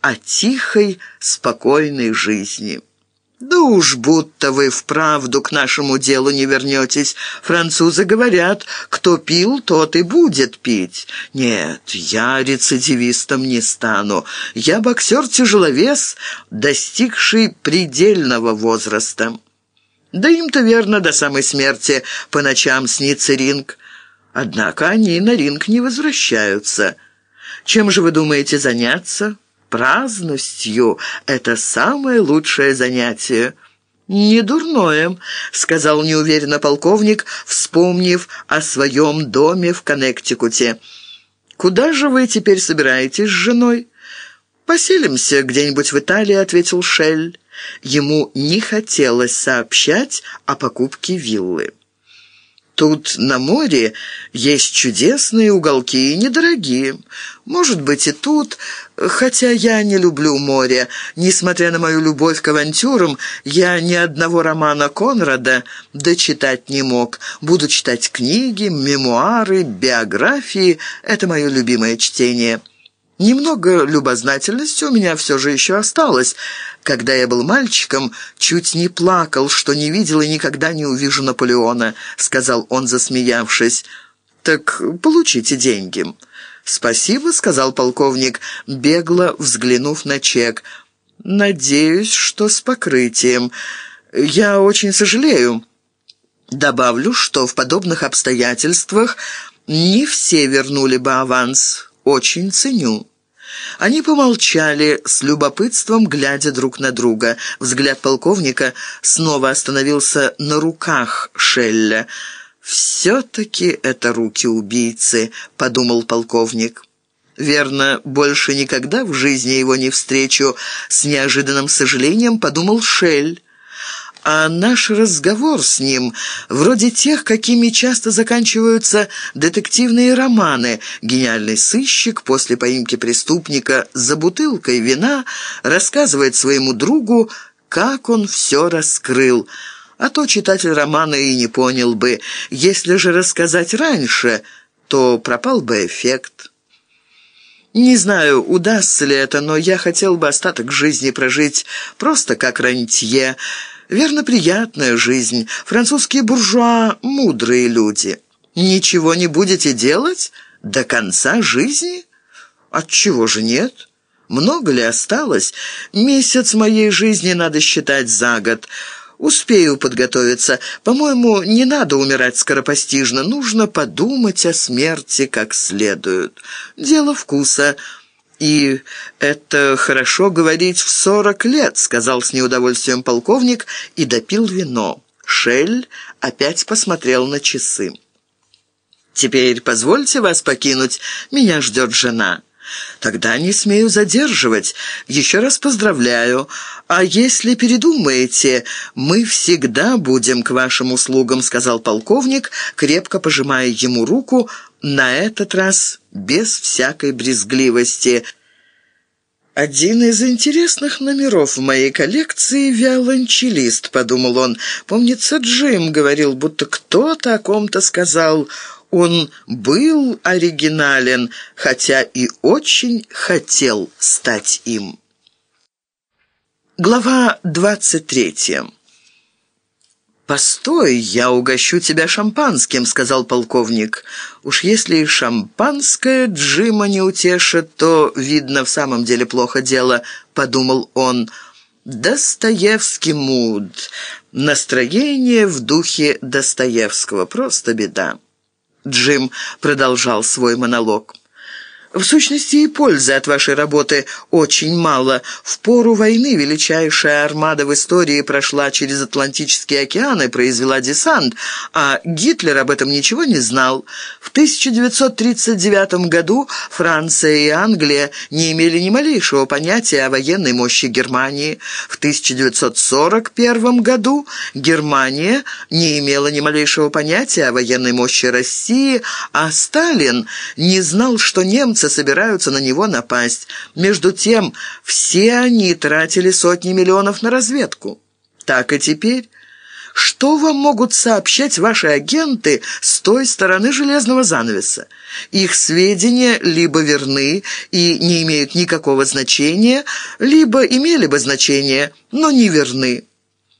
о тихой, спокойной жизни. «Да уж будто вы вправду к нашему делу не вернетесь. Французы говорят, кто пил, тот и будет пить. Нет, я рецидивистом не стану. Я боксер-тяжеловес, достигший предельного возраста». Да им-то верно до самой смерти по ночам снится ринг. Однако они на ринг не возвращаются. Чем же вы думаете заняться?» Праздностью — это самое лучшее занятие». «Не дурное», — сказал неуверенно полковник, вспомнив о своем доме в Коннектикуте. «Куда же вы теперь собираетесь с женой?» «Поселимся где-нибудь в Италии», — ответил Шель. Ему не хотелось сообщать о покупке виллы. Тут на море есть чудесные уголки и недорогие. Может быть, и тут, хотя я не люблю море. Несмотря на мою любовь к авантюрам, я ни одного романа Конрада дочитать не мог. Буду читать книги, мемуары, биографии. Это мое любимое чтение». Немного любознательности у меня все же еще осталось. Когда я был мальчиком, чуть не плакал, что не видел и никогда не увижу Наполеона», — сказал он, засмеявшись. «Так получите деньги». «Спасибо», — сказал полковник, бегло взглянув на чек. «Надеюсь, что с покрытием. Я очень сожалею». Добавлю, что в подобных обстоятельствах не все вернули бы аванс. Очень ценю. Они помолчали, с любопытством глядя друг на друга. Взгляд полковника снова остановился на руках Шелля. «Все-таки это руки убийцы», — подумал полковник. Верно, больше никогда в жизни его не встречу. С неожиданным сожалением подумал Шель а наш разговор с ним вроде тех, какими часто заканчиваются детективные романы. Гениальный сыщик после поимки преступника за бутылкой вина рассказывает своему другу, как он все раскрыл. А то читатель романа и не понял бы. Если же рассказать раньше, то пропал бы эффект. Не знаю, удастся ли это, но я хотел бы остаток жизни прожить просто как рантье, Верно, приятная жизнь. Французские буржуа — мудрые люди. Ничего не будете делать до конца жизни? Отчего же нет? Много ли осталось? Месяц моей жизни надо считать за год. Успею подготовиться. По-моему, не надо умирать скоропостижно. Нужно подумать о смерти как следует. Дело вкуса — «И это хорошо говорить в сорок лет», — сказал с неудовольствием полковник и допил вино. Шель опять посмотрел на часы. «Теперь позвольте вас покинуть. Меня ждет жена». «Тогда не смею задерживать. Еще раз поздравляю. А если передумаете, мы всегда будем к вашим услугам», — сказал полковник, крепко пожимая ему руку, на этот раз без всякой брезгливости. «Один из интересных номеров в моей коллекции — виолончелист», — подумал он. «Помнится, Джим говорил, будто кто-то о ком-то сказал...» Он был оригинален, хотя и очень хотел стать им. Глава двадцать третья. «Постой, я угощу тебя шампанским», — сказал полковник. «Уж если и шампанское Джима не утешит, то, видно, в самом деле плохо дело», — подумал он. «Достоевский муд. Настроение в духе Достоевского. Просто беда». Джим продолжал свой монолог. В сущности, и пользы от вашей работы очень мало. В пору войны величайшая армада в истории прошла через Атлантический океан и произвела десант, а Гитлер об этом ничего не знал. В 1939 году Франция и Англия не имели ни малейшего понятия о военной мощи Германии. В 1941 году Германия не имела ни малейшего понятия о военной мощи России, а Сталин не знал, что немцы немцы собираются на него напасть. Между тем, все они тратили сотни миллионов на разведку. Так и теперь. Что вам могут сообщать ваши агенты с той стороны железного занавеса? Их сведения либо верны и не имеют никакого значения, либо имели бы значение, но не верны.